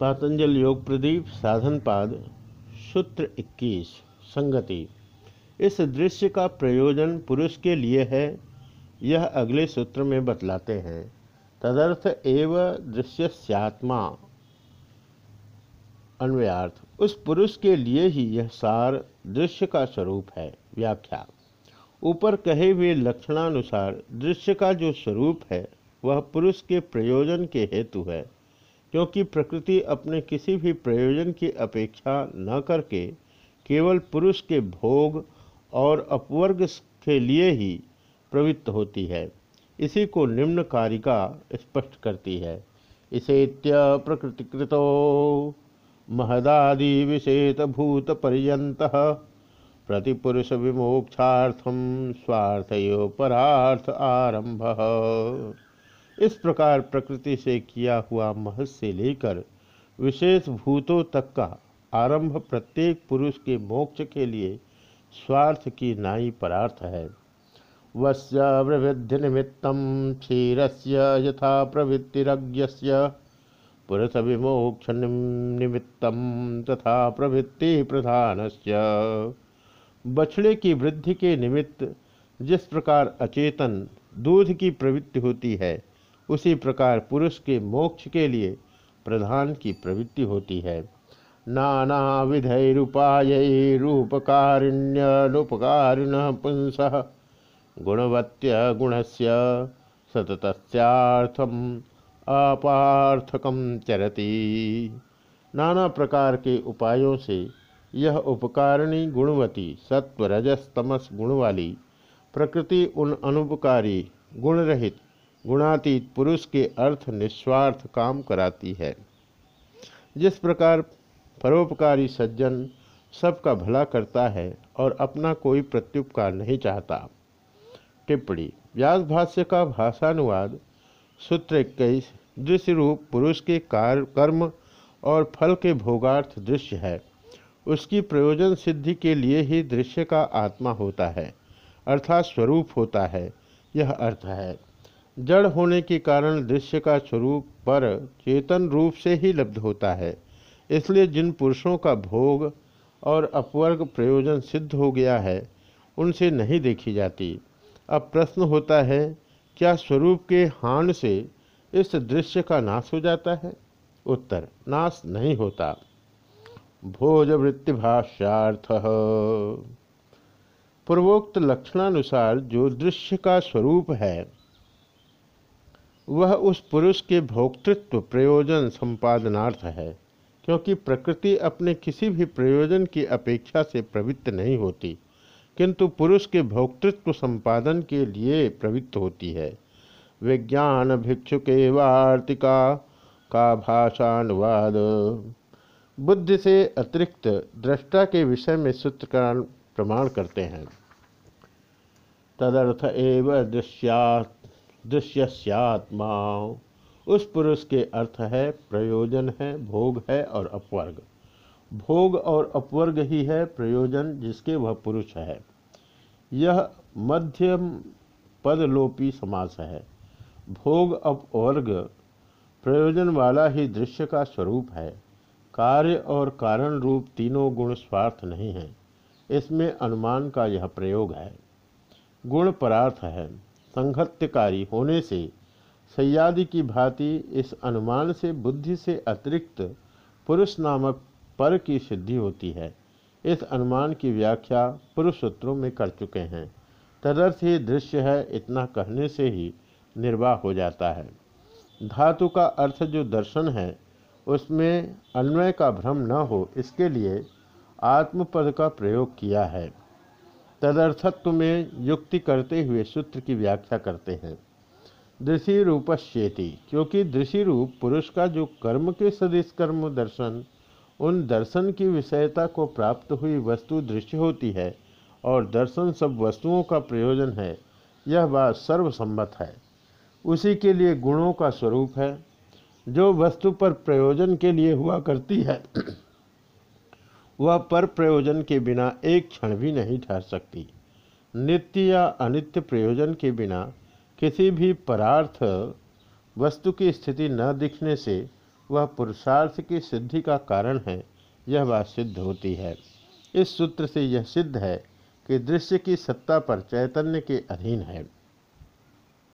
पातंजल योग प्रदीप साधन पाद सूत्र 21 संगति। इस दृश्य का प्रयोजन पुरुष के लिए है। यह अगले सूत्र में बतलाते हैं। तदर्थ एव दृश्यस्यात्मा। अन्वयार्थ, उस पुरुष के लिए ही यह सार दृश्य का स्वरूप है। व्याख्या, ऊपर कहे हुए लक्षणानुसार दृश्य का जो स्वरूप है, वह पुरुष के प्रयोजन के हेतु है। क्योंकि प्रकृति अपने किसी भी प्रयोजन की अपेक्षा न करके केवल पुरुष के भोग और अपवर्ग के लिए ही प्रवृत्त होती है। इसी को निम्न कारिका स्पष्ट करती है। इसे प्रकृतिकृतो महदादि विशेष भूत पर्यंत प्रतिपुरुष विमोक्षार्थम स्वार्थयो परार्थ आरंभ इस प्रकार प्रकृति से किया हुआ महस से लेकर विशेष भूतों तक का आरंभ प्रत्येक पुरुष के मोक्ष के लिए स्वार्थ की नाई परार्थ है। वस्य प्रवृद्धि निमित्त क्षीर से यथा प्रवृत्तिरज्ञ पुरुष विमोक्ष निमित्त तथा प्रवृत्ति प्रधान बछड़े की वृद्धि के निमित्त जिस प्रकार अचेतन दूध की प्रवृत्ति होती है उसी प्रकार पुरुष के मोक्ष के लिए प्रधान की प्रवृत्ति होती है। नाना विधैरुपाय रूपकारिण्यनुपकारिण पुंस गुणवत्य गुणस्य सततस्यार्थम अपार्थकम चरती। नाना प्रकार के उपायों से यह उपकारिणी गुणवती सत्व रजस तमस गुण वाली प्रकृति उन अनुपकारी गुण रहित गुणातीत पुरुष के अर्थ निस्वार्थ काम कराती है। जिस प्रकार परोपकारी सज्जन सबका भला करता है और अपना कोई प्रत्युपकार नहीं चाहता। टिप्पणी, व्यास भाष्य का भाषानुवाद, सूत्र इक्कीस दृश्य रूप पुरुष के कार्य, कर्म और फल के भोगार्थ दृश्य है। उसकी प्रयोजन सिद्धि के लिए ही दृश्य का आत्मा होता है, अर्थात स्वरूप होता है, यह अर्थ है। जड़ होने के कारण दृश्य का स्वरूप पर चेतन रूप से ही लब्ध होता है। इसलिए जिन पुरुषों का भोग और अपवर्ग प्रयोजन सिद्ध हो गया है, उनसे नहीं देखी जाती। अब प्रश्न होता है, क्या स्वरूप के हान से इस दृश्य का नाश हो जाता है? उत्तर, नाश नहीं होता। भोज वृत्तिभाष्यार्थ पूर्वोक्त लक्षणानुसार जो दृश्य का स्वरूप है वह उस पुरुष के भोक्तृत्व प्रयोजन संपादनार्थ है, क्योंकि प्रकृति अपने किसी भी प्रयोजन की अपेक्षा से प्रवृत्त नहीं होती, किंतु पुरुष के भोक्तृत्व संपादन के लिए प्रवृत्त होती है। विज्ञान भिक्षु के वार्तिका, का भाषानुवाद। बुद्धि से अतिरिक्त दृष्टा के विषय में सूत्रकार प्रमाण करते हैं। तदर्थ एव दृश्यात्। दृश्यस्यात्मा। उस पुरुष के अर्थ है प्रयोजन है, भोग है और अपवर्ग। भोग और अपवर्ग ही है प्रयोजन जिसके वह पुरुष है। यह मध्यम पदलोपी समास है। भोग अपवर्ग प्रयोजन वाला ही दृश्य का स्वरूप है। कार्य और कारण रूप तीनों गुण स्वार्थ नहीं है। इसमें अनुमान का यह प्रयोग है। गुण परार्थ है। संघत्यकारी होने से सयादि की भांति इस अनुमान से बुद्धि से अतिरिक्त पुरुष नामक पर की सिद्धि होती है। इस अनुमान की व्याख्या पुरुष सूत्रों में कर चुके हैं। तदर्थ ही दृश्य है, इतना कहने से ही निर्वाह हो जाता है। धातु का अर्थ जो दर्शन है, उसमें अन्वय का भ्रम न हो, इसके लिए आत्मपद का प्रयोग किया है। तदर्थत्व में युक्ति करते हुए सूत्र की व्याख्या करते हैं। दृषि रूपश्येति क्योंकि दृषि रूप पुरुष का जो कर्म के सदिश कर्म दर्शन, उन दर्शन की विषयता को प्राप्त हुई वस्तु दृश्य होती है, और दर्शन सब वस्तुओं का प्रयोजन है, यह बात सर्वसम्मत है। उसी के लिए गुणों का स्वरूप है। जो वस्तु पर प्रयोजन के लिए हुआ करती है वह पर प्रयोजन के बिना एक क्षण भी नहीं ठहर सकती। नित्य या अनित्य प्रयोजन के बिना किसी भी परार्थ वस्तु की स्थिति न दिखने से वह पुरुषार्थ की सिद्धि का कारण है, यह बात सिद्ध होती है। इस सूत्र से यह सिद्ध है कि दृश्य की सत्ता पर चैतन्य के अधीन है।